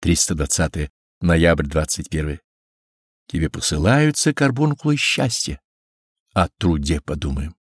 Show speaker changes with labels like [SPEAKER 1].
[SPEAKER 1] 320 ноябрь 21 Тебе посылаются карбункулы счастья. О труде подумаем.